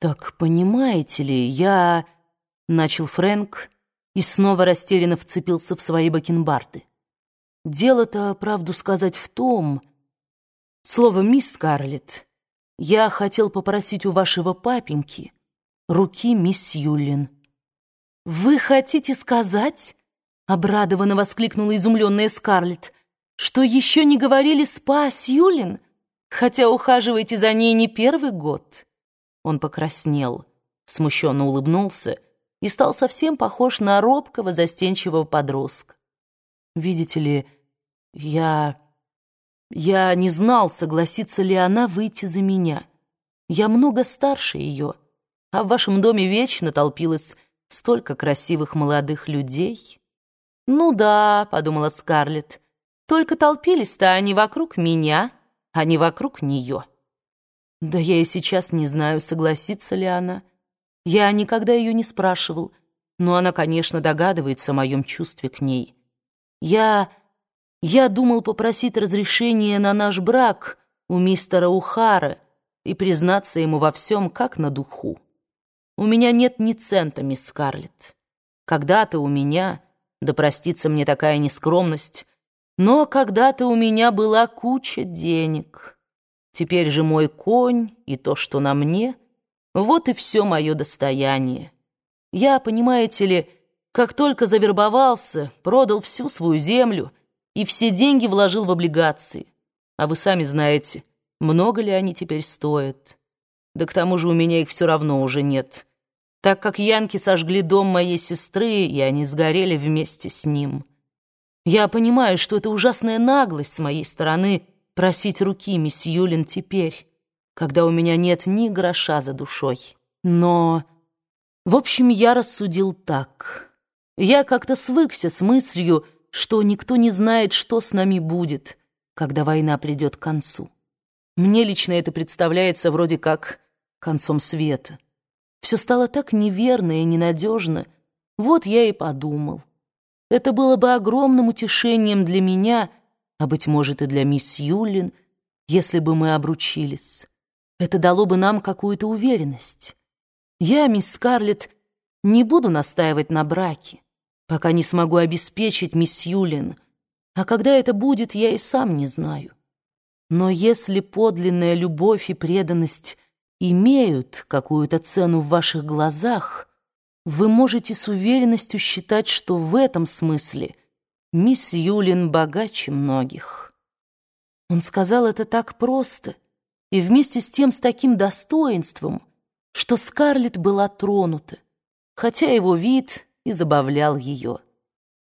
«Так понимаете ли, я...» — начал Фрэнк и снова растерянно вцепился в свои бакенбарды. «Дело-то, правду сказать, в том...» Слово «мисс Скарлетт», я хотел попросить у вашего папеньки руки мисс Юлин. «Вы хотите сказать?» — обрадованно воскликнула изумленная Скарлетт, «что еще не говорили «спа» Юлин, хотя ухаживаете за ней не первый год». Он покраснел, смущенно улыбнулся и стал совсем похож на робкого, застенчивого подростка. «Видите ли, я... я не знал, согласится ли она выйти за меня. Я много старше ее, а в вашем доме вечно толпилось столько красивых молодых людей». «Ну да», — подумала Скарлетт, «только толпились-то они вокруг меня, а не вокруг нее». Да я и сейчас не знаю, согласится ли она. Я никогда ее не спрашивал, но она, конечно, догадывается о моем чувстве к ней. Я... я думал попросить разрешения на наш брак у мистера Ухара и признаться ему во всем, как на духу. У меня нет ни цента, мисс Скарлетт. Когда-то у меня, да простится мне такая нескромность, но когда-то у меня была куча денег». Теперь же мой конь и то, что на мне, вот и все мое достояние. Я, понимаете ли, как только завербовался, продал всю свою землю и все деньги вложил в облигации. А вы сами знаете, много ли они теперь стоят. Да к тому же у меня их все равно уже нет, так как янки сожгли дом моей сестры, и они сгорели вместе с ним. Я понимаю, что это ужасная наглость с моей стороны — просить руки мисс Юлин теперь, когда у меня нет ни гроша за душой. Но, в общем, я рассудил так. Я как-то свыкся с мыслью, что никто не знает, что с нами будет, когда война придет к концу. Мне лично это представляется вроде как концом света. Все стало так неверно и ненадежно. Вот я и подумал. Это было бы огромным утешением для меня — а, быть может, и для мисс Юлин, если бы мы обручились. Это дало бы нам какую-то уверенность. Я, мисс Скарлетт, не буду настаивать на браке, пока не смогу обеспечить мисс Юлин, а когда это будет, я и сам не знаю. Но если подлинная любовь и преданность имеют какую-то цену в ваших глазах, вы можете с уверенностью считать, что в этом смысле – Мисс Юлин богаче многих. Он сказал это так просто и вместе с тем с таким достоинством, что Скарлетт была тронута, хотя его вид и забавлял ее.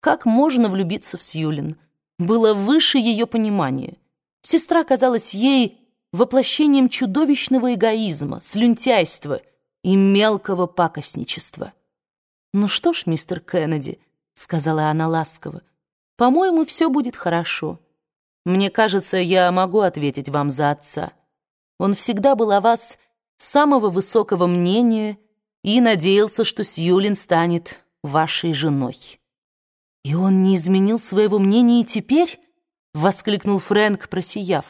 Как можно влюбиться в Сьюлин? Было выше ее понимания. Сестра казалась ей воплощением чудовищного эгоизма, слюнтяйства и мелкого пакостничества. «Ну что ж, мистер Кеннеди», — сказала она ласково, — по-моему, все будет хорошо. Мне кажется, я могу ответить вам за отца. Он всегда был о вас самого высокого мнения и надеялся, что Сьюлин станет вашей женой. И он не изменил своего мнения и теперь? Воскликнул Фрэнк, просияв.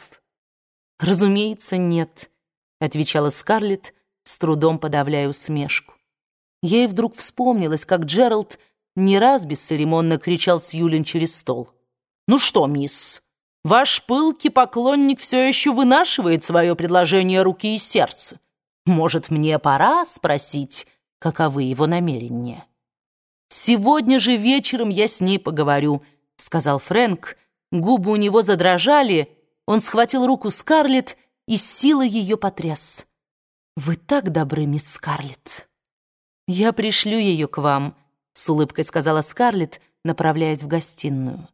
Разумеется, нет, отвечала Скарлетт, с трудом подавляя усмешку. Ей вдруг вспомнилось, как Джеральд не раз бесцеремонно кричал Сьюлин через стол. «Ну что, мисс, ваш пылкий поклонник все еще вынашивает свое предложение руки и сердца. Может, мне пора спросить, каковы его намерения?» «Сегодня же вечером я с ней поговорю», — сказал Фрэнк. Губы у него задрожали, он схватил руку Скарлетт и силой ее потряс. «Вы так добры, мисс Скарлетт. Я пришлю ее к вам», — с улыбкой сказала Скарлетт, направляясь в гостиную.